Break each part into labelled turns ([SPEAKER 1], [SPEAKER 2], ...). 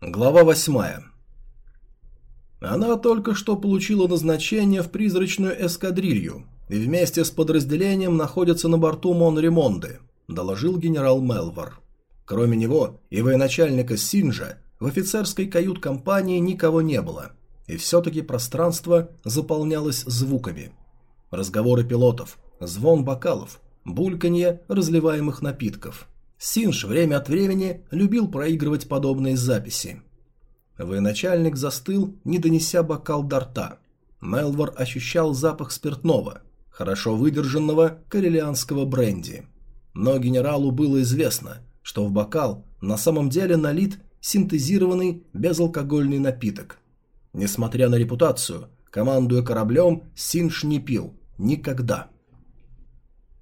[SPEAKER 1] Глава 8. Она только что получила назначение в призрачную эскадрилью и вместе с подразделением находится на борту Монремонды, доложил генерал Мелвар. Кроме него и военачальника Синжа в офицерской кают-компании никого не было, и все-таки пространство заполнялось звуками. Разговоры пилотов, звон бокалов, бульканье разливаемых напитков – Синж время от времени любил проигрывать подобные записи. Военачальник застыл, не донеся бокал до рта. Мелвор ощущал запах спиртного, хорошо выдержанного карелианского бренди. Но генералу было известно, что в бокал на самом деле налит синтезированный безалкогольный напиток. Несмотря на репутацию, командуя кораблем, Синж не пил. Никогда.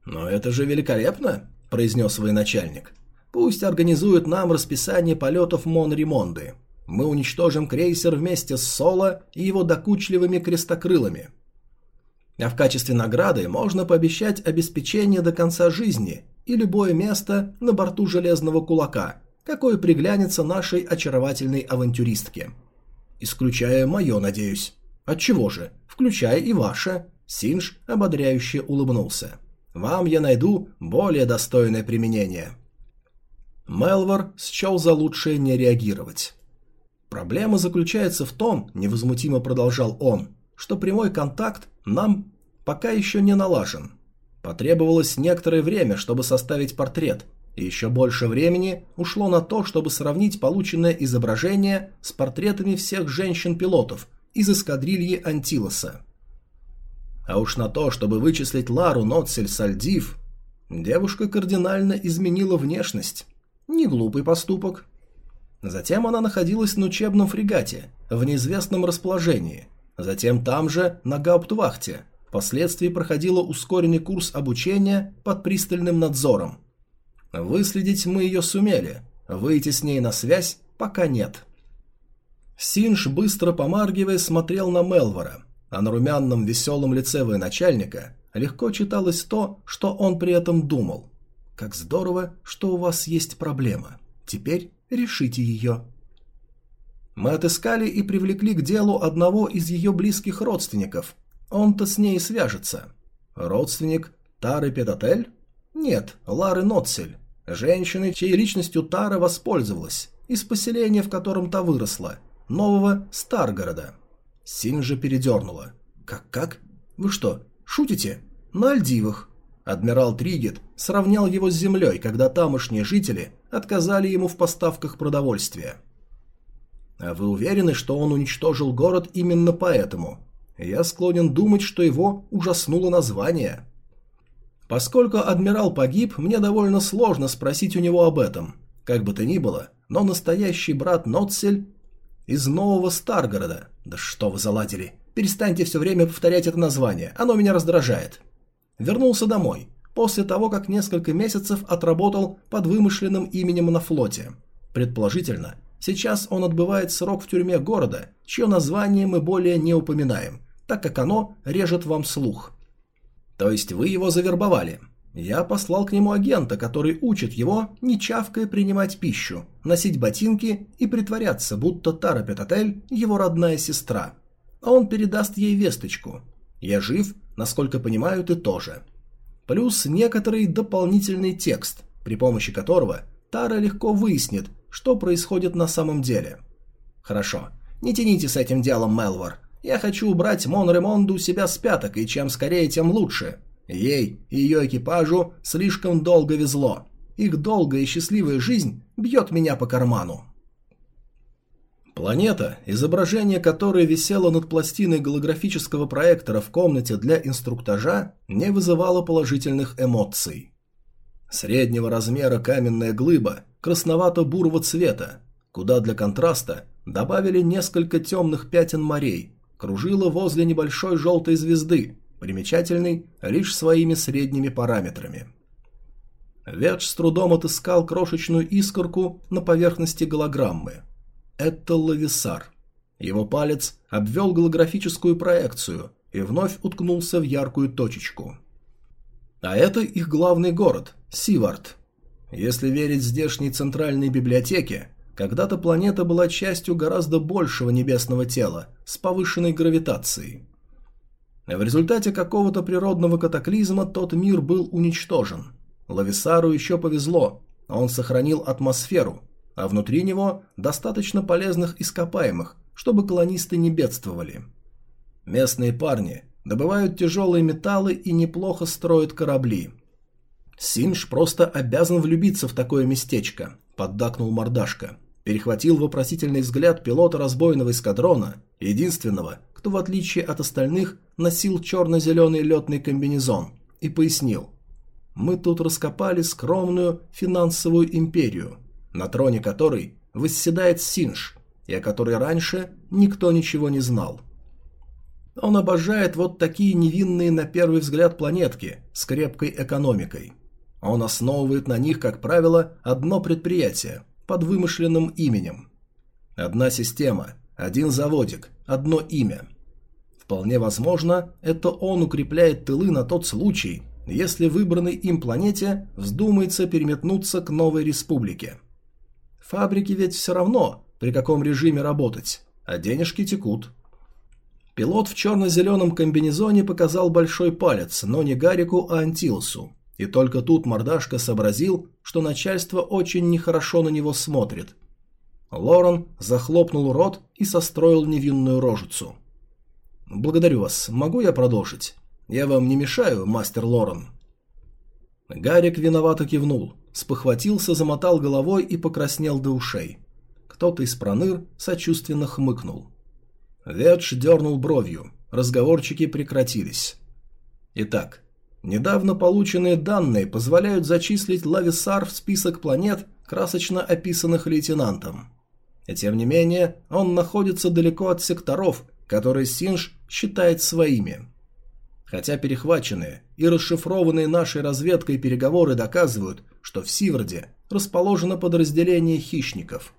[SPEAKER 1] «Но это же великолепно!» – произнес военачальник. «Пусть организуют нам расписание полетов Монремонды. Мы уничтожим крейсер вместе с Соло и его докучливыми крестокрылами. А в качестве награды можно пообещать обеспечение до конца жизни и любое место на борту Железного Кулака, какое приглянется нашей очаровательной авантюристке. Исключая мое, надеюсь. Отчего же? Включая и ваше». Синж ободряюще улыбнулся. Вам я найду более достойное применение». Мелвор счел за лучшее не реагировать. «Проблема заключается в том, — невозмутимо продолжал он, — что прямой контакт нам пока еще не налажен. Потребовалось некоторое время, чтобы составить портрет, и еще больше времени ушло на то, чтобы сравнить полученное изображение с портретами всех женщин-пилотов из эскадрильи Антилоса. А уж на то, чтобы вычислить Лару Нотсель Сальдив, девушка кардинально изменила внешность. Не глупый поступок. Затем она находилась на учебном фрегате, в неизвестном расположении. Затем там же, на гауптвахте. Впоследствии проходила ускоренный курс обучения под пристальным надзором. Выследить мы ее сумели, выйти с ней на связь пока нет. Синж, быстро помаргивая, смотрел на Мелвора а на румяном веселом лице военачальника легко читалось то, что он при этом думал. «Как здорово, что у вас есть проблема. Теперь решите ее». Мы отыскали и привлекли к делу одного из ее близких родственников. Он-то с ней свяжется. Родственник Тары Педотель? Нет, Лары Нотсель. Женщины, чьей личностью Тара воспользовалась, из поселения, в котором та выросла, нового Старгорода. Синжа передернула. «Как-как? Вы что, шутите? На Альдивах?» Адмирал Тригет сравнял его с землей, когда тамошние жители отказали ему в поставках продовольствия. «А вы уверены, что он уничтожил город именно поэтому?» Я склонен думать, что его ужаснуло название. Поскольку адмирал погиб, мне довольно сложно спросить у него об этом. Как бы то ни было, но настоящий брат Нотсель из нового Старгорода. Да что вы заладили? Перестаньте все время повторять это название, оно меня раздражает. Вернулся домой, после того, как несколько месяцев отработал под вымышленным именем на флоте. Предположительно, сейчас он отбывает срок в тюрьме города, чье название мы более не упоминаем, так как оно режет вам слух. То есть вы его завербовали? Я послал к нему агента, который учит его, не чавкая, принимать пищу, носить ботинки и притворяться, будто Тара Петатель – его родная сестра. А он передаст ей весточку. Я жив, насколько понимаю, ты тоже. Плюс некоторый дополнительный текст, при помощи которого Тара легко выяснит, что происходит на самом деле. Хорошо, не тяните с этим делом, Мелвор. Я хочу убрать Мон Ремонду себя с пяток, и чем скорее, тем лучше. Ей и ее экипажу слишком долго везло. Их долгая и счастливая жизнь бьет меня по карману. Планета, изображение которой висело над пластиной голографического проектора в комнате для инструктажа, не вызывало положительных эмоций. Среднего размера каменная глыба красновато-бурого цвета, куда для контраста добавили несколько темных пятен морей, кружила возле небольшой желтой звезды, примечательный лишь своими средними параметрами. Вердж с трудом отыскал крошечную искорку на поверхности голограммы. Это лависар. Его палец обвел голографическую проекцию и вновь уткнулся в яркую точечку. А это их главный город – Сивард. Если верить здешней центральной библиотеке, Когда-то планета была частью гораздо большего небесного тела с повышенной гравитацией. В результате какого-то природного катаклизма тот мир был уничтожен. Лависару еще повезло, он сохранил атмосферу, а внутри него достаточно полезных ископаемых, чтобы колонисты не бедствовали. Местные парни добывают тяжелые металлы и неплохо строят корабли. Синж просто обязан влюбиться в такое местечко, поддакнул мордашка. Перехватил вопросительный взгляд пилота разбойного эскадрона, единственного, кто в отличие от остальных носил черно-зеленый летный комбинезон, и пояснил. «Мы тут раскопали скромную финансовую империю, на троне которой восседает Синж, и о которой раньше никто ничего не знал. Он обожает вот такие невинные на первый взгляд планетки с крепкой экономикой. Он основывает на них, как правило, одно предприятие под вымышленным именем. Одна система, один заводик, одно имя. Вполне возможно, это он укрепляет тылы на тот случай, если выбранной им планете вздумается переметнуться к новой республике. Фабрики ведь все равно, при каком режиме работать, а денежки текут. Пилот в черно-зеленом комбинезоне показал большой палец, но не Гарику, а Антилосу. И только тут мордашка сообразил, что начальство очень нехорошо на него смотрит. Лорен захлопнул рот и состроил невинную рожицу. «Благодарю вас. Могу я продолжить? Я вам не мешаю, мастер Лорен?» Гарик виновато кивнул спохватился, замотал головой и покраснел до ушей. Кто-то из проныр сочувственно хмыкнул. Ветш дернул бровью. Разговорчики прекратились. Итак, недавно полученные данные позволяют зачислить Лависар в список планет, красочно описанных лейтенантом. И тем не менее, он находится далеко от секторов, которые Синж считает своими. Хотя перехваченные и расшифрованные нашей разведкой переговоры доказывают, что в Сиварде расположено подразделение хищников.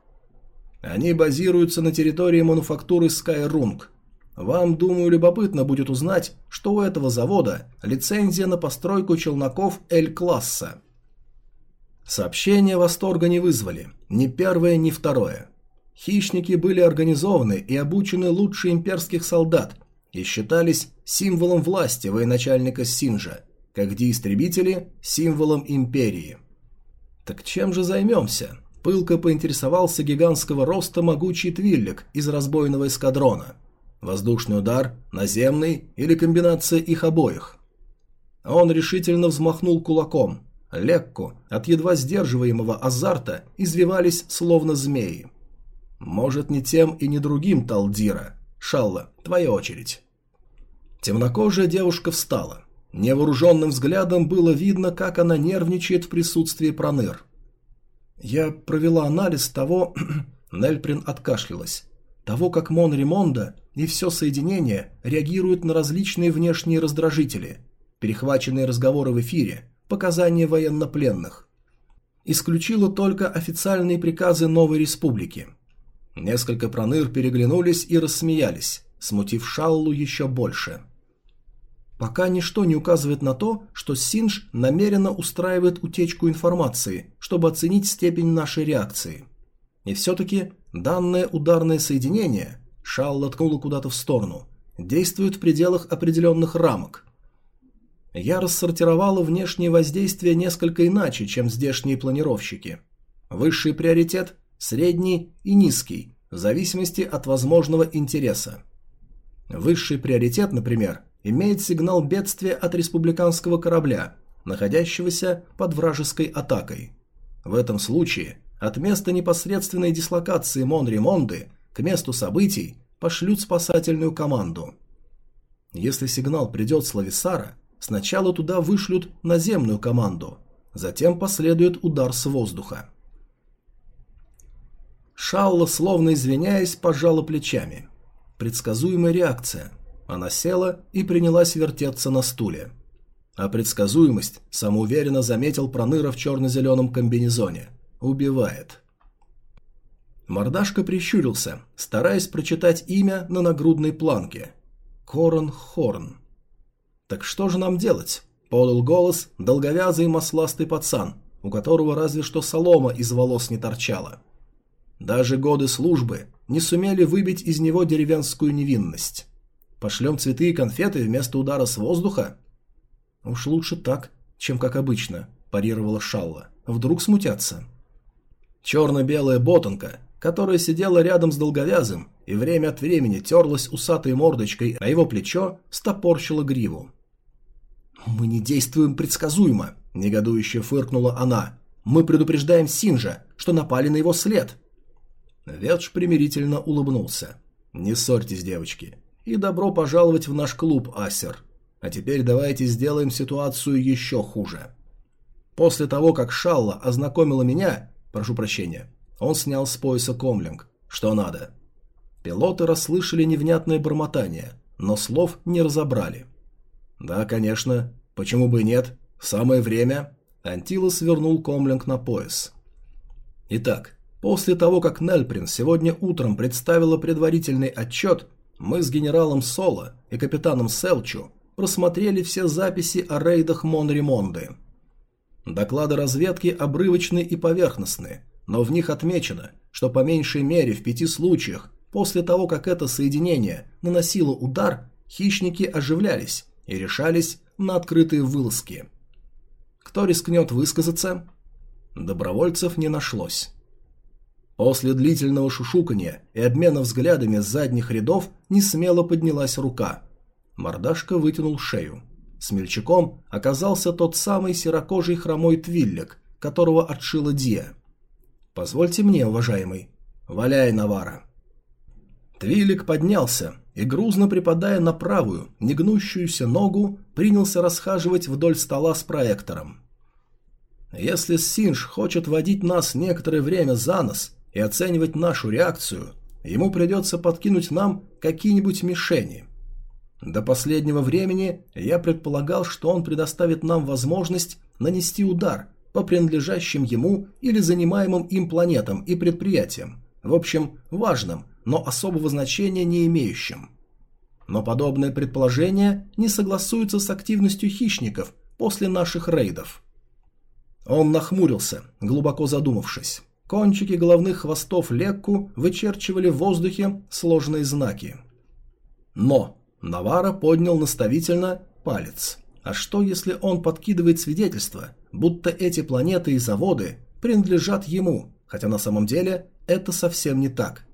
[SPEAKER 1] Они базируются на территории мануфактуры Скайрунг. Вам, думаю, любопытно будет узнать, что у этого завода лицензия на постройку челноков L-класса. Сообщения восторга не вызвали, ни первое, ни второе. Хищники были организованы и обучены лучше имперских солдат – и считались символом власти военачальника Синжа, как деистребители – символом империи. Так чем же займемся? Пылко поинтересовался гигантского роста могучий твиллик из разбойного эскадрона. Воздушный удар, наземный или комбинация их обоих? Он решительно взмахнул кулаком. Лекку от едва сдерживаемого азарта извивались словно змеи. Может, не тем и не другим Талдира. Шалла, твоя очередь. Темнокожая девушка встала. Невооруженным взглядом было видно, как она нервничает в присутствии Проныр. «Я провела анализ того...» Нельприн откашлялась. «Того, как Мон Ремонда и все соединение реагируют на различные внешние раздражители, перехваченные разговоры в эфире, показания военнопленных. Исключила только официальные приказы новой республики. Несколько проныр переглянулись и рассмеялись, смутив Шаллу еще больше. Пока ничто не указывает на то, что Синж намеренно устраивает утечку информации, чтобы оценить степень нашей реакции. И все-таки данное ударное соединение, Шалла ткнула куда-то в сторону, действует в пределах определенных рамок. Я рассортировала внешнее воздействие несколько иначе, чем здешние планировщики. Высший приоритет средний и низкий, в зависимости от возможного интереса. Высший приоритет, например, имеет сигнал бедствия от республиканского корабля, находящегося под вражеской атакой. В этом случае от места непосредственной дислокации Монремонды к месту событий пошлют спасательную команду. Если сигнал придет с Лависара, сначала туда вышлют наземную команду, затем последует удар с воздуха. Шалла, словно извиняясь, пожала плечами. Предсказуемая реакция. Она села и принялась вертеться на стуле. А предсказуемость, самоуверенно заметил Проныра в черно-зеленом комбинезоне. Убивает. Мордашка прищурился, стараясь прочитать имя на нагрудной планке. Корон Хорн. «Так что же нам делать?» – подал голос долговязый масластый пацан, у которого разве что солома из волос не торчала. Даже годы службы не сумели выбить из него деревенскую невинность. Пошлем цветы и конфеты вместо удара с воздуха? Уж лучше так, чем как обычно, парировала Шалла. Вдруг смутятся. Черно-белая ботанка, которая сидела рядом с долговязым и время от времени терлась усатой мордочкой, а его плечо стопорщило гриву. «Мы не действуем предсказуемо», – негодующе фыркнула она. «Мы предупреждаем Синжа, что напали на его след». Ветш примирительно улыбнулся. «Не ссорьтесь, девочки, и добро пожаловать в наш клуб, Асер. А теперь давайте сделаем ситуацию еще хуже». После того, как Шалла ознакомила меня, прошу прощения, он снял с пояса комлинг. Что надо? Пилоты расслышали невнятное бормотание, но слов не разобрали. «Да, конечно. Почему бы и нет? Самое время». Антилос вернул комлинг на пояс. Итак, после того, как Нельприн сегодня утром представила предварительный отчет, мы с генералом Соло и капитаном Селчу просмотрели все записи о рейдах Монремонды. Доклады разведки обрывочны и поверхностны, но в них отмечено, что по меньшей мере в пяти случаях после того, как это соединение наносило удар, хищники оживлялись и решались на открытые вылазки. Кто рискнет высказаться? Добровольцев не нашлось. После длительного шушуканья и обмена взглядами с задних рядов не смело поднялась рука. Мордашка вытянул шею. Смельчаком оказался тот самый серокожий хромой твиллик, которого отшила Дия. «Позвольте мне, уважаемый». «Валяй, Навара». Твилик поднялся и, грузно припадая на правую, негнущуюся ногу, принялся расхаживать вдоль стола с проектором. Если Синж хочет водить нас некоторое время за нос и оценивать нашу реакцию, ему придется подкинуть нам какие-нибудь мишени. До последнего времени я предполагал, что он предоставит нам возможность нанести удар по принадлежащим ему или занимаемым им планетам и предприятиям, в общем, важным, но особого значения не имеющим. Но подобное предположение не согласуется с активностью хищников после наших рейдов. Он нахмурился, глубоко задумавшись. Кончики головных хвостов Лекку вычерчивали в воздухе сложные знаки. Но Навара поднял наставительно палец. А что, если он подкидывает свидетельство, будто эти планеты и заводы принадлежат ему, хотя на самом деле это совсем не так?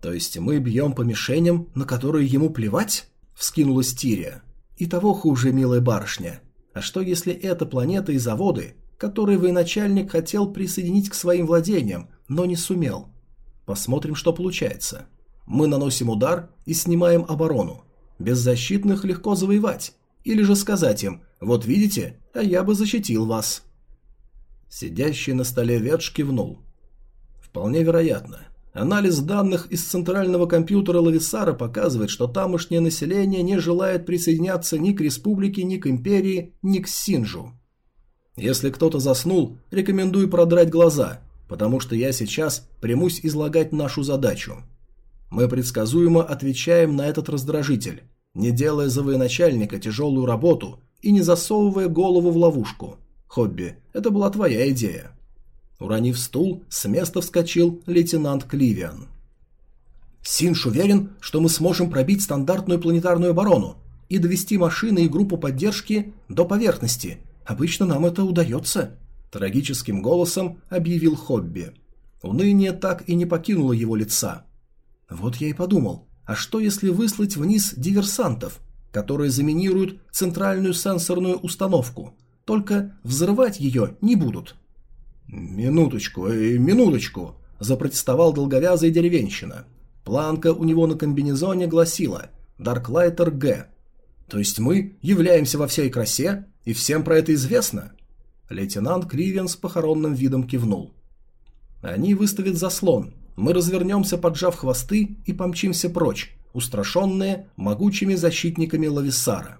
[SPEAKER 1] То есть мы бьем по мишеням, на которые ему плевать? Вскинулась Тирия. И того хуже, милая барышня. А что, если это планеты и заводы, которые военачальник хотел присоединить к своим владениям, но не сумел? Посмотрим, что получается. Мы наносим удар и снимаем оборону. Беззащитных легко завоевать. Или же сказать им «Вот видите, а я бы защитил вас». Сидящий на столе Ветш кивнул. Вполне вероятно. Анализ данных из центрального компьютера Лависара показывает, что тамошнее население не желает присоединяться ни к республике, ни к империи, ни к Синжу. Если кто-то заснул, рекомендую продрать глаза, потому что я сейчас примусь излагать нашу задачу. Мы предсказуемо отвечаем на этот раздражитель, не делая за военачальника тяжелую работу и не засовывая голову в ловушку. Хобби, это была твоя идея. Уронив стул, с места вскочил лейтенант Кливиан. Синш уверен, что мы сможем пробить стандартную планетарную оборону и довести машины и группу поддержки до поверхности. Обычно нам это удается. Трагическим голосом объявил Хобби. Уныние так и не покинуло его лица. Вот я и подумал, а что если выслать вниз диверсантов, которые заминируют центральную сенсорную установку, только взрывать ее не будут? «Минуточку, э, минуточку», – запротестовал долговязый деревенщина. Планка у него на комбинезоне гласила «Дарклайтер Г». «То есть мы являемся во всей красе, и всем про это известно?» Лейтенант Кривен с похоронным видом кивнул. «Они выставят заслон, мы развернемся, поджав хвосты, и помчимся прочь, устрашенные могучими защитниками Лависара.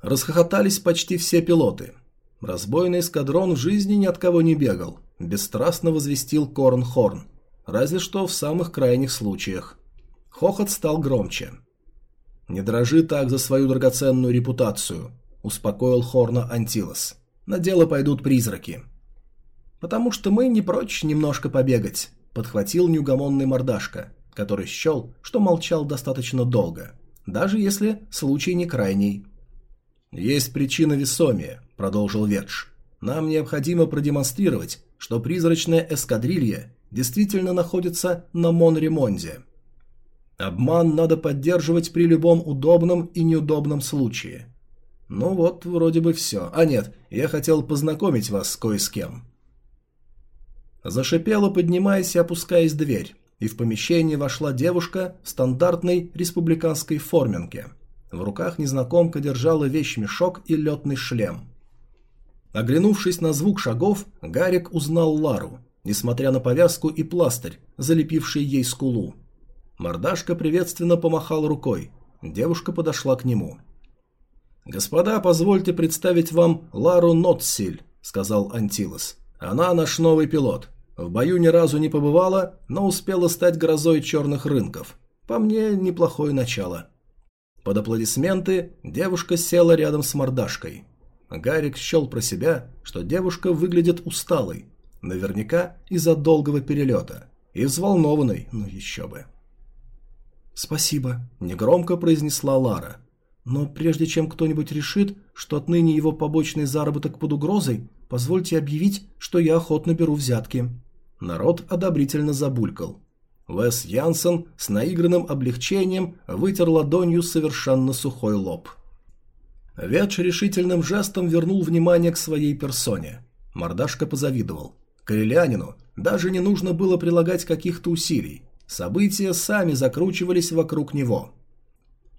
[SPEAKER 1] Расхохотались почти все пилоты. Разбойный эскадрон в жизни ни от кого не бегал, бесстрастно возвестил Корн Хорн, разве что в самых крайних случаях. Хохот стал громче. «Не дрожи так за свою драгоценную репутацию», – успокоил Хорна Антилос. «На дело пойдут призраки». «Потому что мы не прочь немножко побегать», подхватил неугомонный мордашка, который счел, что молчал достаточно долго, даже если случай не крайний. «Есть причина весомее», — продолжил Вердж. «Нам необходимо продемонстрировать, что призрачная эскадрилья действительно находится на Монремонде. Обман надо поддерживать при любом удобном и неудобном случае. Ну вот, вроде бы все. А нет, я хотел познакомить вас с кое с кем. Зашипела, поднимаясь и опускаясь дверь, и в помещение вошла девушка в стандартной республиканской форменке. В руках незнакомка держала вещмешок и летный шлем. Оглянувшись на звук шагов, Гарик узнал Лару, несмотря на повязку и пластырь, залепивший ей скулу. Мордашка приветственно помахал рукой. Девушка подошла к нему. «Господа, позвольте представить вам Лару Нотсиль», — сказал Антилос. «Она наш новый пилот. В бою ни разу не побывала, но успела стать грозой черных рынков. По мне, неплохое начало». Под аплодисменты девушка села рядом с мордашкой. Гарик счел про себя, что девушка выглядит усталой, наверняка из-за долгого перелета, и взволнованной, ну еще бы. «Спасибо», – негромко произнесла Лара. Но прежде чем кто-нибудь решит, что отныне его побочный заработок под угрозой, позвольте объявить, что я охотно беру взятки. Народ одобрительно забулькал. Вес Янсен с наигранным облегчением вытер ладонью совершенно сухой лоб. Ветч решительным жестом вернул внимание к своей персоне. Мордашка позавидовал. Корелянину даже не нужно было прилагать каких-то усилий. События сами закручивались вокруг него.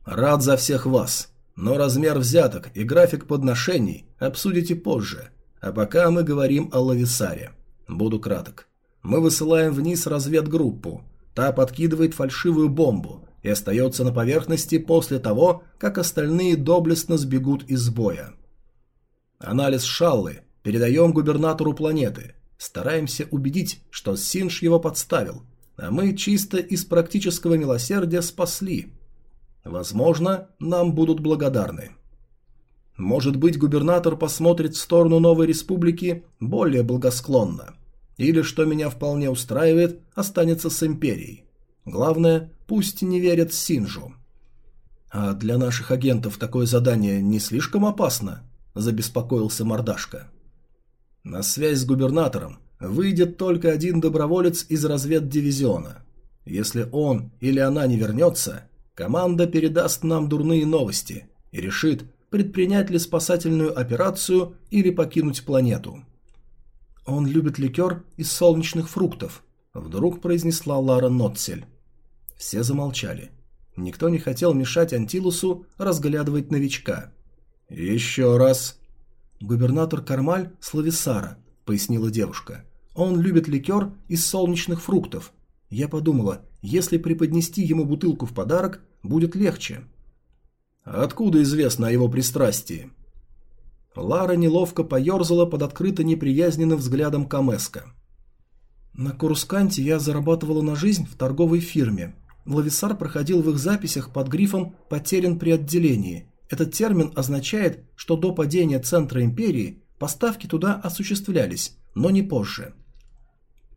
[SPEAKER 1] Рад за всех вас, но размер взяток и график подношений обсудите позже, а пока мы говорим о Лависаре. Буду краток. Мы высылаем вниз разведгруппу. Та подкидывает фальшивую бомбу и остается на поверхности после того, как остальные доблестно сбегут из боя. Анализ Шаллы передаем губернатору планеты. Стараемся убедить, что Синж его подставил, а мы чисто из практического милосердия спасли. Возможно, нам будут благодарны. Может быть, губернатор посмотрит в сторону новой республики более благосклонно. Или, что меня вполне устраивает, останется с империей. Главное, пусть не верят Синжу. А для наших агентов такое задание не слишком опасно, забеспокоился Мордашка. На связь с губернатором выйдет только один доброволец из разведдивизиона. Если он или она не вернется, Команда передаст нам дурные новости и решит, предпринять ли спасательную операцию или покинуть планету. «Он любит ликер из солнечных фруктов», — вдруг произнесла Лара Нотцель. Все замолчали. Никто не хотел мешать Антилусу разглядывать новичка. «Еще раз». «Губернатор Кармаль Слависара», — пояснила девушка. «Он любит ликер из солнечных фруктов. Я подумала, если преподнести ему бутылку в подарок, будет легче. Откуда известно о его пристрастии? Лара неловко поерзала под открыто неприязненным взглядом Камеска. На Курусканте я зарабатывала на жизнь в торговой фирме. Лависар проходил в их записях под грифом «потерян при отделении». Этот термин означает, что до падения центра империи поставки туда осуществлялись, но не позже.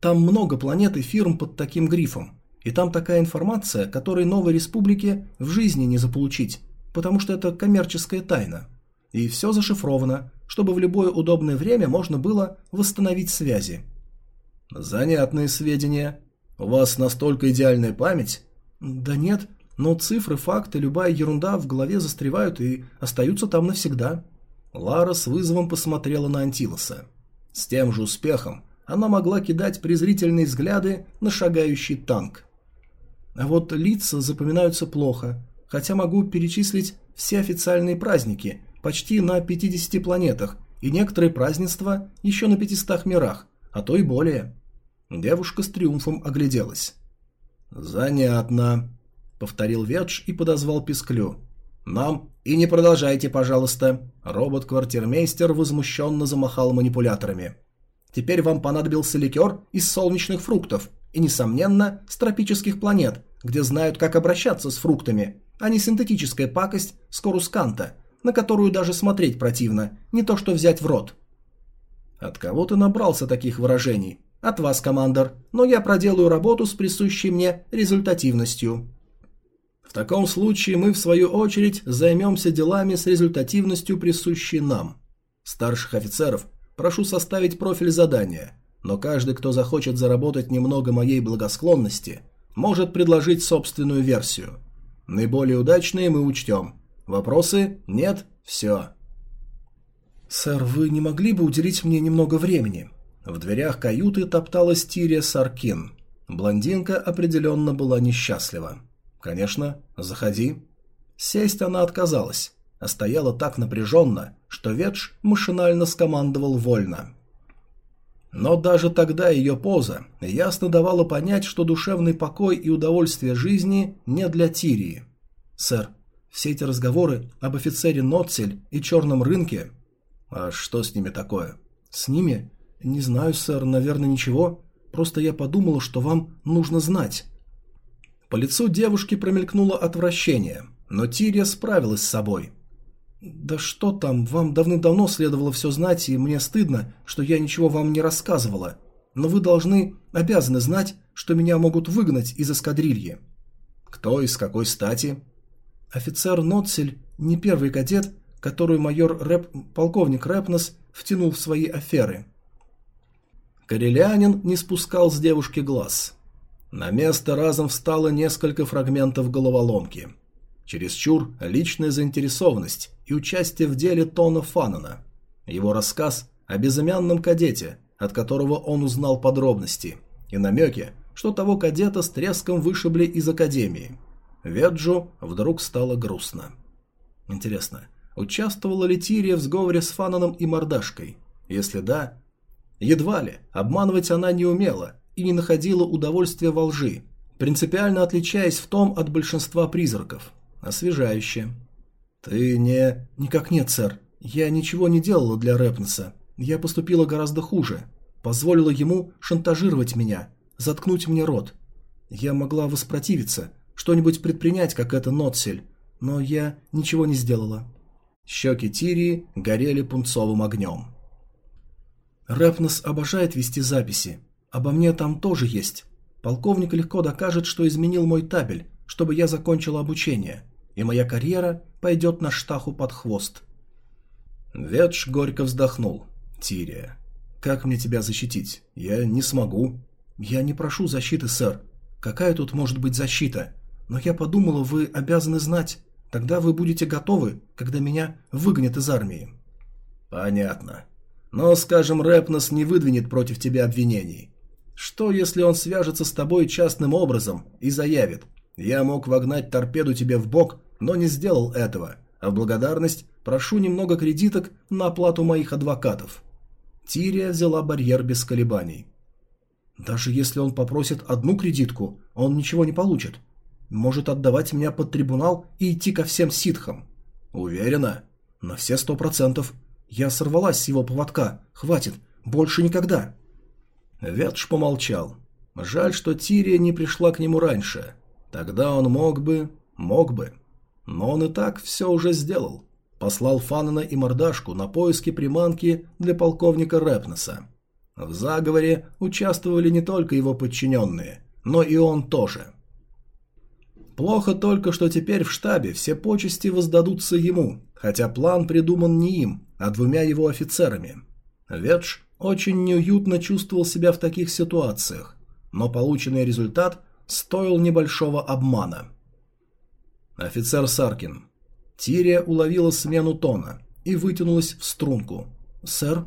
[SPEAKER 1] Там много планет и фирм под таким грифом. И там такая информация, которой новой республике в жизни не заполучить, потому что это коммерческая тайна. И все зашифровано, чтобы в любое удобное время можно было восстановить связи. Занятные сведения. У вас настолько идеальная память? Да нет, но цифры, факты, любая ерунда в голове застревают и остаются там навсегда. Лара с вызовом посмотрела на Антилоса. С тем же успехом она могла кидать презрительные взгляды на шагающий танк. А вот лица запоминаются плохо, хотя могу перечислить все официальные праздники, почти на 50 планетах, и некоторые празднества еще на 500 мирах, а то и более. Девушка с триумфом огляделась. «Занятно», — повторил Ведж и подозвал Писклю. «Нам и не продолжайте, пожалуйста». Робот-квартирмейстер возмущенно замахал манипуляторами. «Теперь вам понадобился ликер из солнечных фруктов и, несомненно, с тропических планет, где знают, как обращаться с фруктами, а не синтетическая пакость с корусканта, на которую даже смотреть противно, не то что взять в рот. От кого ты набрался таких выражений? от вас, командор, но я проделаю работу с присущей мне результативностью. В таком случае мы, в свою очередь, займемся делами с результативностью, присущей нам. Старших офицеров прошу составить профиль задания, но каждый, кто захочет заработать немного моей благосклонности, может предложить собственную версию. Наиболее удачные мы учтем. Вопросы? Нет? Все. «Сэр, вы не могли бы уделить мне немного времени?» В дверях каюты топталась Тирия Саркин. Блондинка определенно была несчастлива. «Конечно, заходи». Сесть она отказалась, стояла так напряженно, что Ветш машинально скомандовал вольно. Но даже тогда ее поза ясно давала понять, что душевный покой и удовольствие жизни не для Тирии. «Сэр, все эти разговоры об офицере Нотцель и черном рынке «А что с ними такое?» «С ними? Не знаю, сэр, наверное, ничего. Просто я подумала, что вам нужно знать». По лицу девушки промелькнуло отвращение, но Тирия справилась с собой. «Да что там, вам давным-давно следовало все знать, и мне стыдно, что я ничего вам не рассказывала. Но вы должны, обязаны знать, что меня могут выгнать из эскадрильи». «Кто и с какой стати?» «Офицер Нотцель, не первый кадет, которую майор Рэп, полковник Рэпнес втянул в свои аферы. Карелианин не спускал с девушки глаз. На место разом встало несколько фрагментов головоломки. Чересчур личная заинтересованность и участие в деле Тона Фанана. Его рассказ о безымянном кадете, от которого он узнал подробности, и намеки, что того кадета с треском вышибли из академии. Веджу вдруг стало грустно. Интересно, Участвовала ли Тирия в сговоре с Фананом и Мордашкой? Если да, едва ли, обманывать она не умела и не находила удовольствия во лжи, принципиально отличаясь в том от большинства призраков. Освежающе. «Ты не...» «Никак нет, сэр. Я ничего не делала для Рэпнеса. Я поступила гораздо хуже. Позволила ему шантажировать меня, заткнуть мне рот. Я могла воспротивиться, что-нибудь предпринять, как это Нотсель, но я ничего не сделала. Щеки Тирии горели пунцовым огнем. Рэпнес обожает вести записи. Обо мне там тоже есть. Полковник легко докажет, что изменил мой табель, чтобы я закончила обучение, и моя карьера пойдет на штаху под хвост. Ветш горько вздохнул. Тирия, как мне тебя защитить? Я не смогу. Я не прошу защиты, сэр. Какая тут может быть защита? Но я подумала, вы обязаны знать. Тогда вы будете готовы, когда меня выгонят из армии. Понятно. Но, скажем, Рэпнос не выдвинет против тебя обвинений. Что, если он свяжется с тобой частным образом и заявит «Я мог вогнать торпеду тебе в бок, но не сделал этого, а в благодарность прошу немного кредиток на оплату моих адвокатов». Тирия взяла барьер без колебаний. «Даже если он попросит одну кредитку, он ничего не получит. Может отдавать меня под трибунал и идти ко всем ситхам. Уверена? На все сто процентов. Я сорвалась с его поводка. Хватит. Больше никогда. Ветш помолчал. Жаль, что Тирия не пришла к нему раньше. Тогда он мог бы... Мог бы. Но он и так все уже сделал. Послал Фанана и Мордашку на поиски приманки для полковника Рэпнеса. В заговоре участвовали не только его подчиненные, но и он тоже. Плохо только, что теперь в штабе все почести воздадутся ему, хотя план придуман не им, а двумя его офицерами. Ветш очень неуютно чувствовал себя в таких ситуациях, но полученный результат стоил небольшого обмана. Офицер Саркин. Тирия уловила смену тона и вытянулась в струнку. «Сэр?»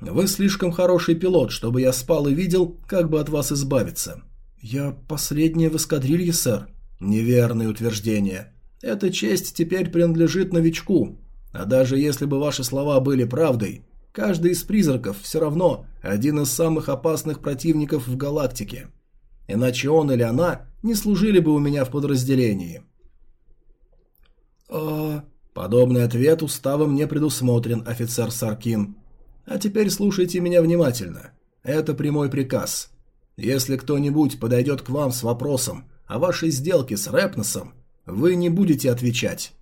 [SPEAKER 1] «Вы слишком хороший пилот, чтобы я спал и видел, как бы от вас избавиться». «Я последняя в эскадрилье, сэр». Неверное утверждение. Эта честь теперь принадлежит новичку. А даже если бы ваши слова были правдой, каждый из призраков все равно один из самых опасных противников в галактике. Иначе он или она не служили бы у меня в подразделении. А... Подобный ответ уставом не предусмотрен, офицер Саркин. А теперь слушайте меня внимательно. Это прямой приказ. Если кто-нибудь подойдет к вам с вопросом, о вашей сделке с Рэпносом вы не будете отвечать.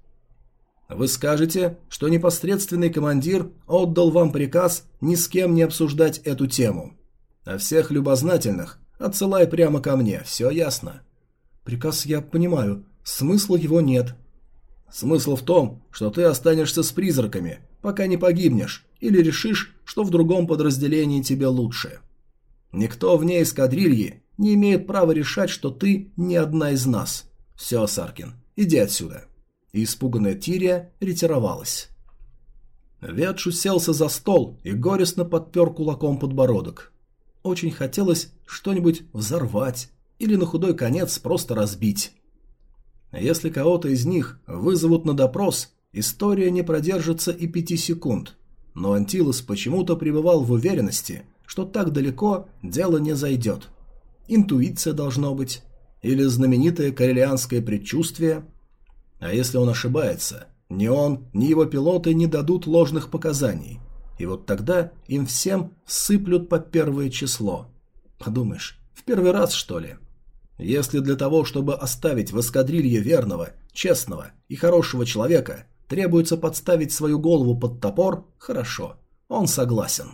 [SPEAKER 1] Вы скажете, что непосредственный командир отдал вам приказ ни с кем не обсуждать эту тему. А всех любознательных отсылай прямо ко мне, все ясно.
[SPEAKER 2] Приказ я понимаю, смысла его нет.
[SPEAKER 1] Смысл в том, что ты останешься с призраками, пока не погибнешь, или решишь, что в другом подразделении тебе лучше. Никто вне эскадрильи не имеет права решать, что ты не одна из нас. Все, Саркин, иди отсюда. И испуганная Тирия ретировалась. Ветш уселся за стол и горестно подпер кулаком подбородок. Очень хотелось что-нибудь взорвать или на худой конец просто разбить. Если кого-то из них вызовут на допрос, история не продержится и пяти секунд. Но Антилос почему-то пребывал в уверенности, что так далеко дело не зайдет. Интуиция должно быть. Или знаменитое карелианское предчувствие. А если он ошибается, ни он, ни его пилоты не дадут ложных показаний. И вот тогда им всем сыплют по первое число. Подумаешь, в первый раз что ли? Если для того, чтобы оставить в эскадрилье верного, честного и хорошего человека, требуется подставить свою голову под топор, хорошо, он согласен.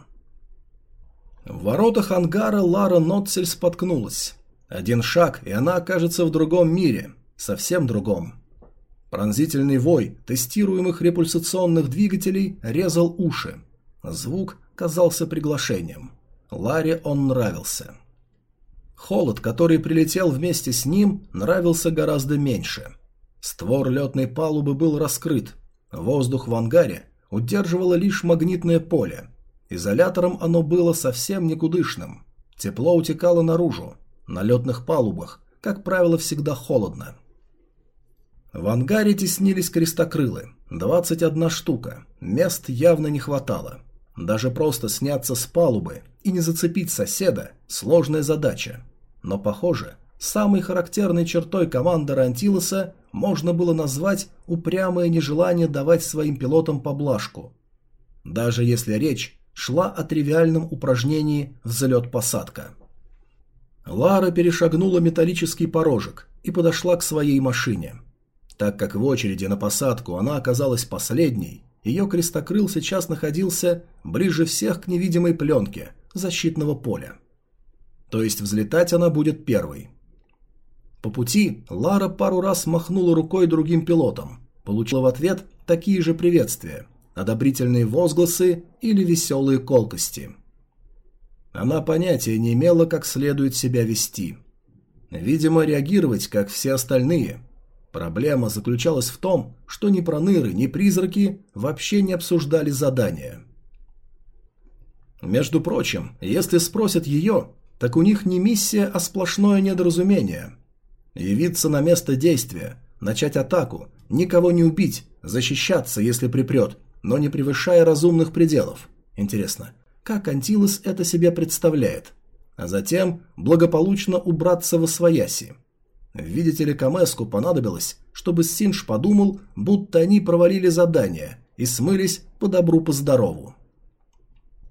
[SPEAKER 1] В воротах ангара Лара Нотцель споткнулась. Один шаг, и она окажется в другом мире, совсем другом. Пронзительный вой тестируемых репульсационных двигателей резал уши. Звук казался приглашением. Ларе он нравился. Холод, который прилетел вместе с ним, нравился гораздо меньше. Створ летной палубы был раскрыт. Воздух в ангаре удерживало лишь магнитное поле. Изолятором оно было совсем никудышным. Тепло утекало наружу. На летных палубах, как правило, всегда холодно. В ангаре теснились крестокрылы. 21 штука. Мест явно не хватало. Даже просто сняться с палубы и не зацепить соседа – сложная задача. Но, похоже, самой характерной чертой командора Антилоса можно было назвать упрямое нежелание давать своим пилотам поблажку. Даже если речь шла о тривиальном упражнении «взлет-посадка». Лара перешагнула металлический порожек и подошла к своей машине. Так как в очереди на посадку она оказалась последней, ее крестокрыл сейчас находился ближе всех к невидимой пленке защитного поля. То есть взлетать она будет первой. По пути Лара пару раз махнула рукой другим пилотам, получила в ответ такие же приветствия, одобрительные возгласы или веселые колкости. Она понятия не имела, как следует себя вести. Видимо, реагировать, как все остальные – Проблема заключалась в том, что ни проныры, ни призраки вообще не обсуждали задания. Между прочим, если спросят ее, так у них не миссия, а сплошное недоразумение. Явиться на место действия, начать атаку, никого не убить, защищаться, если припрет, но не превышая разумных пределов. Интересно, как Антилос это себе представляет? А затем благополучно убраться во свояси. Видите ли, Камеску понадобилось, чтобы Синж подумал, будто они провалили задание и смылись по добру по здорову.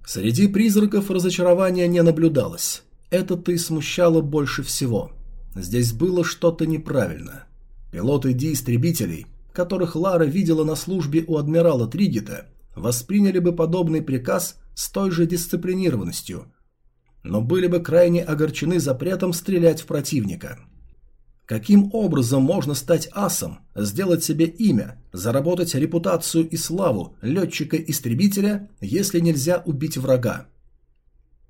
[SPEAKER 1] Среди призраков разочарования не наблюдалось. Это-то и смущало больше всего. Здесь было что-то неправильно. Пилоты Ди-истребителей, которых Лара видела на службе у адмирала Тригита, восприняли бы подобный приказ с той же дисциплинированностью, но были бы крайне огорчены запретом стрелять в противника – Каким образом можно стать асом, сделать себе имя, заработать репутацию и славу летчика-истребителя, если нельзя убить врага?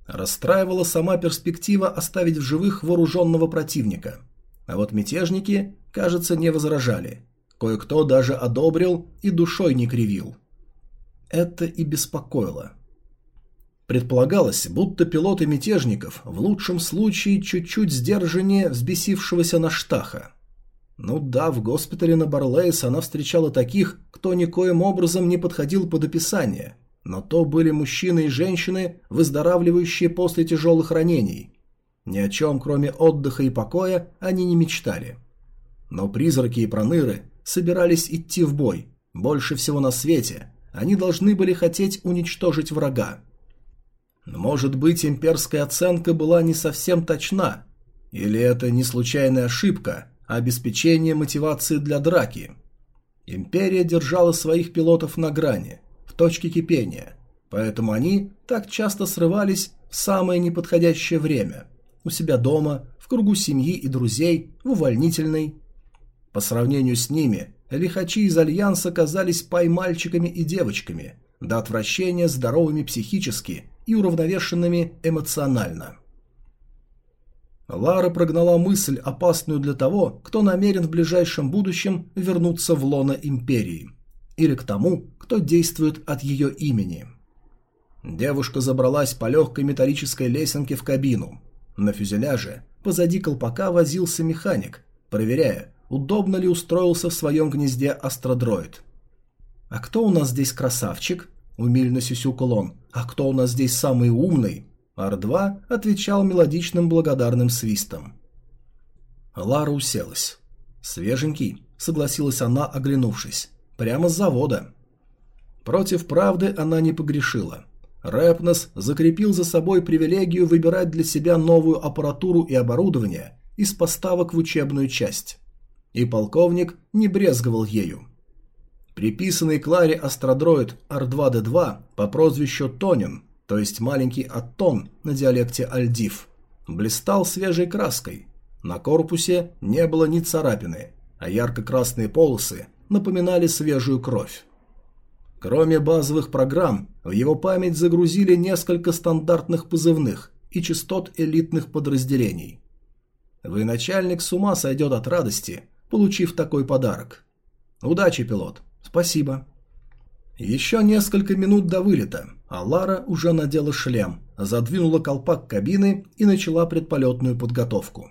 [SPEAKER 1] Расстраивала сама перспектива оставить в живых вооруженного противника. А вот мятежники, кажется, не возражали. Кое-кто даже одобрил и душой не кривил. Это и беспокоило. Предполагалось, будто пилоты мятежников в лучшем случае чуть-чуть сдержаннее взбесившегося на Штаха. Ну да, в госпитале на Барлейс она встречала таких, кто никоим образом не подходил под описание, но то были мужчины и женщины, выздоравливающие после тяжелых ранений. Ни о чем, кроме отдыха и покоя, они не мечтали. Но призраки и проныры собирались идти в бой. Больше всего на свете они должны были хотеть уничтожить врага. Может быть, имперская оценка была не совсем точна, или это не случайная ошибка, а обеспечение мотивации для драки. Империя держала своих пилотов на грани, в точке кипения, поэтому они так часто срывались в самое неподходящее время. У себя дома, в кругу семьи и друзей, в увольнительной. По сравнению с ними, лихачи из Альянса казались поймальчиками и девочками, до отвращения здоровыми психически и уравновешенными эмоционально. Лара прогнала мысль, опасную для того, кто намерен в ближайшем будущем вернуться в лоно Империи. Или к тому, кто действует от ее имени. Девушка забралась по легкой металлической лесенке в кабину. На фюзеляже позади колпака возился механик, проверяя, удобно ли устроился в своем гнезде астродроид. «А кто у нас здесь красавчик?» – умильно сюсюкал он. «А кто у нас здесь самый умный?» Ар-2 отвечал мелодичным благодарным свистом. Лара уселась. «Свеженький», — согласилась она, оглянувшись. «Прямо с завода». Против правды она не погрешила. Рэпнес закрепил за собой привилегию выбирать для себя новую аппаратуру и оборудование из поставок в учебную часть. И полковник не брезговал ею. Приписанный Кларе астродроид Ар-2Д2 по прозвищу Тонин то есть маленький аттон на диалекте альдив, блистал свежей краской. На корпусе не было ни царапины, а ярко-красные полосы напоминали свежую кровь. Кроме базовых программ, в его память загрузили несколько стандартных позывных и частот элитных подразделений. Военачальник с ума сойдет от радости, получив такой подарок. Удачи, пилот. Спасибо. Еще несколько минут до вылета, а Лара уже надела шлем, задвинула колпак кабины и начала предполетную подготовку.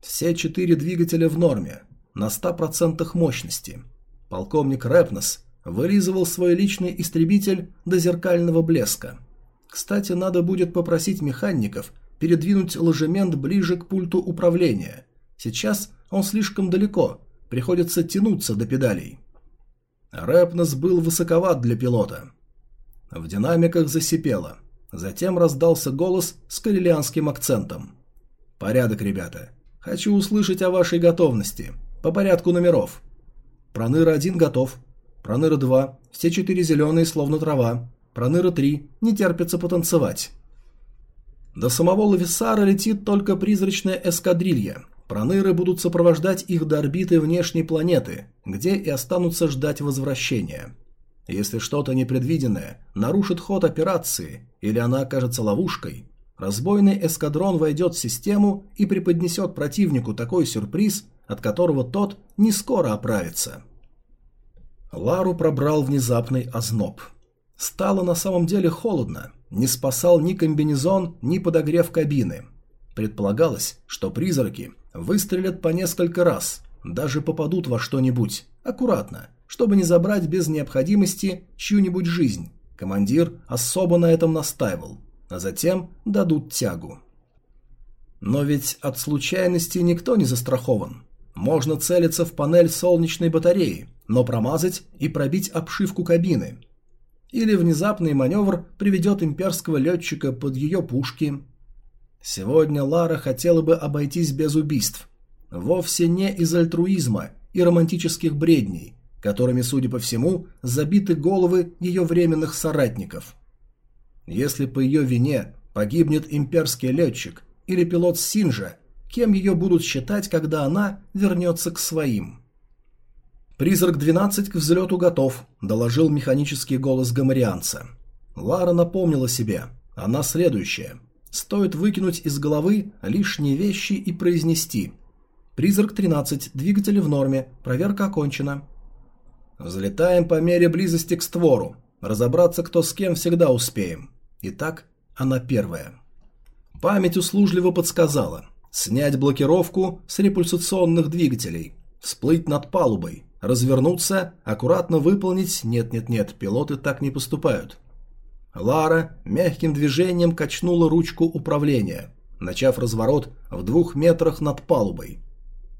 [SPEAKER 1] Все четыре двигателя в норме, на 100% мощности. Полковник Рэпнес вылизывал свой личный истребитель до зеркального блеска. Кстати, надо будет попросить механиков передвинуть ложемент ближе к пульту управления. Сейчас он слишком далеко, приходится тянуться до педалей. Рэпнес был высоковат для пилота. В динамиках засипело. Затем раздался голос с карелианским акцентом. «Порядок, ребята. Хочу услышать о вашей готовности. По порядку номеров. Проныра-1 готов. Проныра-2. Все четыре зеленые, словно трава. Проныра-3. Не терпится потанцевать». До самого Лависара летит только призрачная эскадрилья. Проныры будут сопровождать их до орбиты внешней планеты, где и останутся ждать возвращения. Если что-то непредвиденное нарушит ход операции или она окажется ловушкой, разбойный эскадрон войдет в систему и преподнесет противнику такой сюрприз, от которого тот не скоро оправится. Лару пробрал внезапный озноб. Стало на самом деле холодно, не спасал ни комбинезон, ни подогрев кабины. Предполагалось, что призраки Выстрелят по несколько раз, даже попадут во что-нибудь, аккуратно, чтобы не забрать без необходимости чью-нибудь жизнь. Командир особо на этом настаивал, а затем дадут тягу. Но ведь от случайности никто не застрахован. Можно целиться в панель солнечной батареи, но промазать и пробить обшивку кабины. Или внезапный маневр приведет имперского летчика под ее пушки, Сегодня Лара хотела бы обойтись без убийств. Вовсе не из альтруизма и романтических бредней, которыми, судя по всему, забиты головы ее временных соратников. Если по ее вине погибнет имперский летчик или пилот Синжа, кем ее будут считать, когда она вернется к своим? «Призрак-12 к взлету готов», – доложил механический голос гамарианца. Лара напомнила себе. Она следующая. Стоит выкинуть из головы лишние вещи и произнести «Призрак 13, двигатели в норме, проверка окончена». Взлетаем по мере близости к створу. Разобраться кто с кем всегда успеем. Итак, она первая. Память услужливо подсказала. Снять блокировку с репульсационных двигателей. Всплыть над палубой. Развернуться, аккуратно выполнить... Нет-нет-нет, пилоты так не поступают. Лара мягким движением качнула ручку управления, начав разворот в двух метрах над палубой.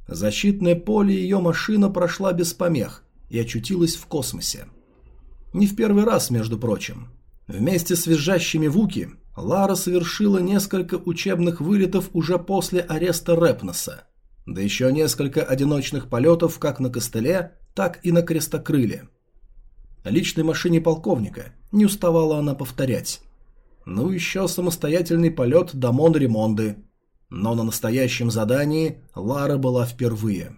[SPEAKER 1] Защитное поле ее машина прошла без помех и очутилась в космосе. Не в первый раз, между прочим. Вместе с визжащими Вуки Лара совершила несколько учебных вылетов уже после ареста Репноса, да еще несколько одиночных полетов как на костыле, так и на крестокрыле. Личной машине полковника не уставала она повторять. Ну еще самостоятельный полет до Мон-Ремонды. Но на настоящем задании Лара была впервые.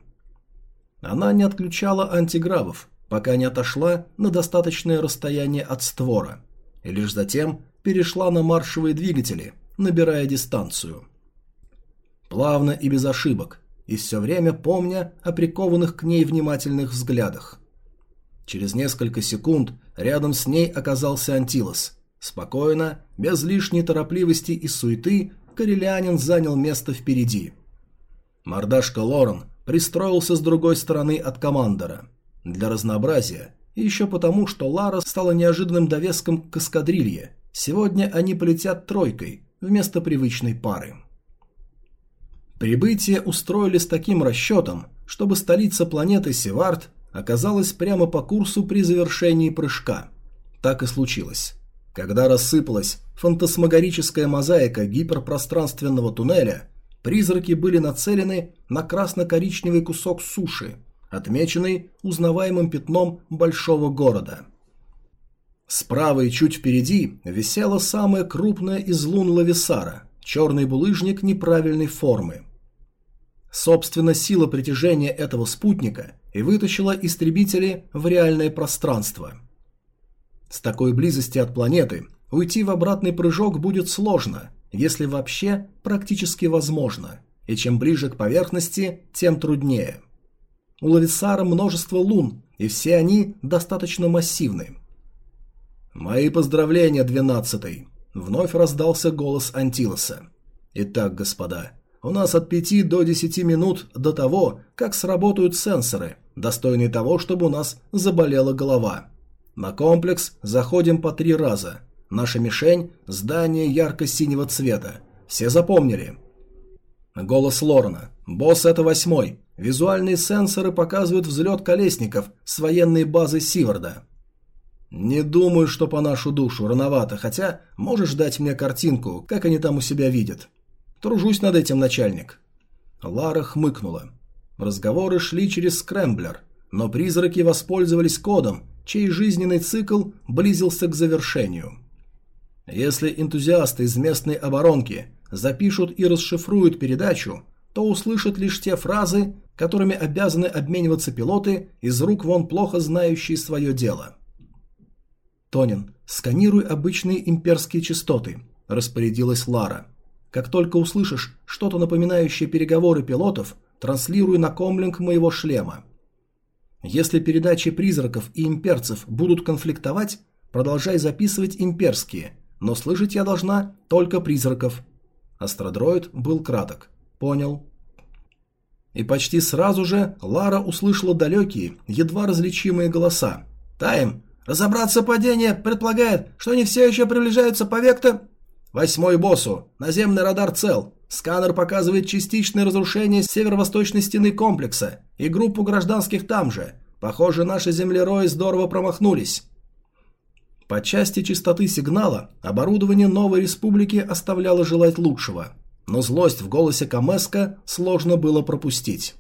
[SPEAKER 1] Она не отключала антигравов, пока не отошла на достаточное расстояние от створа, и лишь затем перешла на маршевые двигатели, набирая дистанцию. Плавно и без ошибок, и все время помня о прикованных к ней внимательных взглядах. Через несколько секунд рядом с ней оказался Антилос. Спокойно, без лишней торопливости и суеты, корелянин занял место впереди. Мордашка Лорен пристроился с другой стороны от командора. Для разнообразия, и еще потому, что Лара стала неожиданным довеском к эскадрилье. Сегодня они полетят тройкой, вместо привычной пары. Прибытие устроили с таким расчетом, чтобы столица планеты Севард оказалась прямо по курсу при завершении прыжка. Так и случилось. Когда рассыпалась фантасмагорическая мозаика гиперпространственного туннеля, призраки были нацелены на красно-коричневый кусок суши, отмеченный узнаваемым пятном большого города. Справа и чуть впереди висела самая крупная из лун Лависара – черный булыжник неправильной формы. Собственно, сила притяжения этого спутника и вытащила истребители в реальное пространство. С такой близости от планеты уйти в обратный прыжок будет сложно, если вообще практически возможно, и чем ближе к поверхности, тем труднее. У Лависара множество лун, и все они достаточно массивны. «Мои поздравления, двенадцатый!» – вновь раздался голос Антилоса. «Итак, господа, у нас от 5 до 10 минут до того, как сработают сенсоры, достойные того, чтобы у нас заболела голова. На комплекс заходим по три раза. Наша мишень – здание ярко-синего цвета. Все запомнили? Голос Лорна. «Босс, это восьмой. Визуальные сенсоры показывают взлет колесников с военной базы Сиварда». «Не думаю, что по нашу душу. Рановато. Хотя можешь дать мне картинку, как они там у себя видят?» Тружусь над этим, начальник. Лара хмыкнула. Разговоры шли через скрэмблер, но призраки воспользовались кодом, чей жизненный цикл близился к завершению. Если энтузиасты из местной оборонки запишут и расшифруют передачу, то услышат лишь те фразы, которыми обязаны обмениваться пилоты из рук вон плохо знающие свое дело. «Тонин, сканируй обычные имперские частоты», – распорядилась Лара. Как только услышишь что-то напоминающее переговоры пилотов, транслируй на комлинг моего шлема. Если передачи призраков и имперцев будут конфликтовать, продолжай записывать имперские, но слышать я должна только призраков. Астродроид был краток. Понял. И почти сразу же Лара услышала далекие, едва различимые голоса. «Тайм! Разобраться падение предполагает, что они все еще приближаются по вектору...» Восьмой боссу. Наземный радар цел. Сканер показывает частичное разрушение северо-восточной стены комплекса и группу гражданских там же. Похоже, наши землерои здорово промахнулись. По части частоты сигнала оборудование новой республики оставляло желать лучшего, но злость в голосе Камеска сложно было пропустить.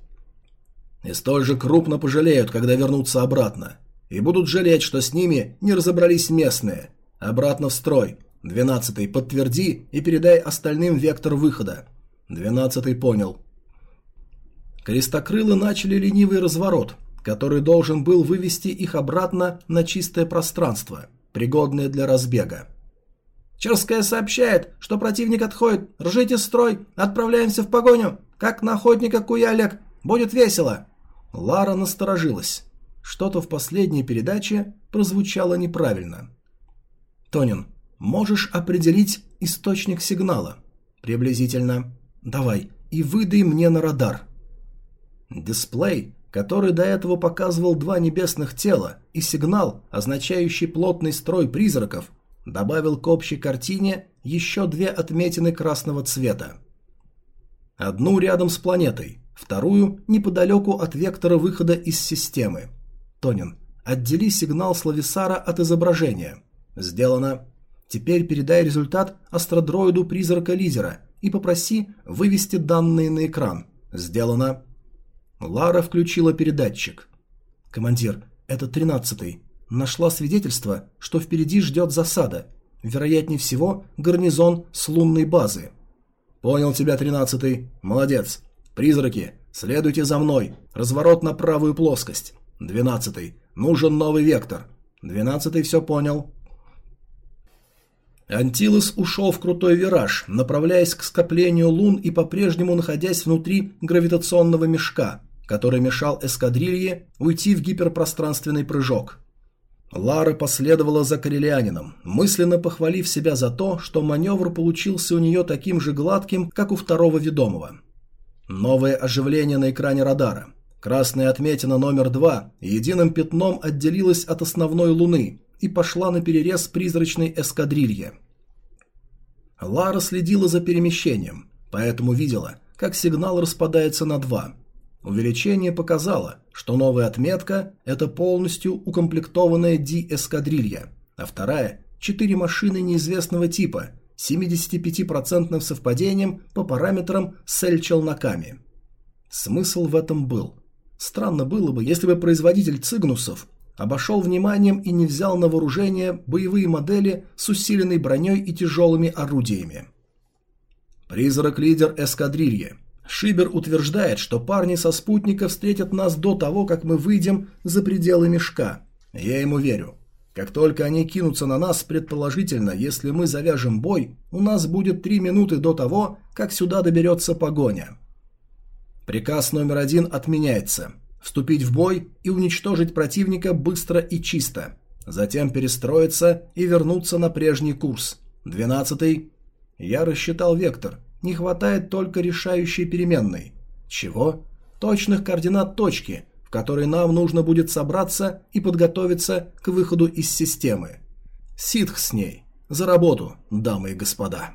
[SPEAKER 1] И столь же крупно пожалеют, когда вернутся обратно. И будут жалеть, что с ними не разобрались местные. Обратно в строй, Двенадцатый, подтверди и передай остальным вектор выхода. Двенадцатый понял. Крестокрылы начали ленивый разворот, который должен был вывести их обратно на чистое пространство, пригодное для разбега. Черская сообщает, что противник отходит. Ржите строй, отправляемся в погоню. Как на охотника Куялек. Будет весело. Лара насторожилась. Что-то в последней передаче прозвучало неправильно. Тонин, Можешь определить источник сигнала? Приблизительно. Давай, и выдай мне на радар. Дисплей, который до этого показывал два небесных тела, и сигнал, означающий плотный строй призраков, добавил к общей картине еще две отметины красного цвета. Одну рядом с планетой, вторую неподалеку от вектора выхода из системы. Тонин, отдели сигнал Слависара от изображения. Сделано. Теперь передай результат астродроиду призрака Лизера и попроси вывести данные на экран. Сделано. Лара включила передатчик. Командир, это тринадцатый. Нашла свидетельство, что впереди ждет засада.
[SPEAKER 2] вероятнее всего, гарнизон с лунной базы.
[SPEAKER 1] Понял тебя, тринадцатый. Молодец. Призраки, следуйте за мной. Разворот на правую плоскость. Двенадцатый. Нужен новый вектор. Двенадцатый все понял. Антилос ушел в крутой вираж, направляясь к скоплению лун и по-прежнему находясь внутри гравитационного мешка, который мешал эскадрилье уйти в гиперпространственный прыжок. Лара последовала за корелианином, мысленно похвалив себя за то, что маневр получился у нее таким же гладким, как у второго ведомого. Новое оживление на экране радара. Красная отметина номер два единым пятном отделилась от основной луны и пошла на перерез призрачной эскадрилье. Лара следила за перемещением, поэтому видела, как сигнал распадается на два. Увеличение показало, что новая отметка – это полностью укомплектованная D-эскадрилья, а вторая – четыре машины неизвестного типа, 75% совпадением по параметрам с Эль-челноками. Смысл в этом был. Странно было бы, если бы производитель цигнусов обошел вниманием и не взял на вооружение боевые модели с усиленной броней и тяжелыми орудиями. Призрак-лидер эскадрильи. Шибер утверждает, что парни со спутника встретят нас до того, как мы выйдем за пределы мешка. Я ему верю. Как только они кинутся на нас, предположительно, если мы завяжем бой, у нас будет три минуты до того, как сюда доберется погоня. Приказ номер один отменяется. Вступить в бой и уничтожить противника быстро и чисто. Затем перестроиться и вернуться на прежний курс. Двенадцатый. Я рассчитал вектор. Не хватает только решающей переменной. Чего? Точных координат точки, в которой нам нужно будет собраться и подготовиться к выходу из системы. Ситх с ней. За работу, дамы и господа.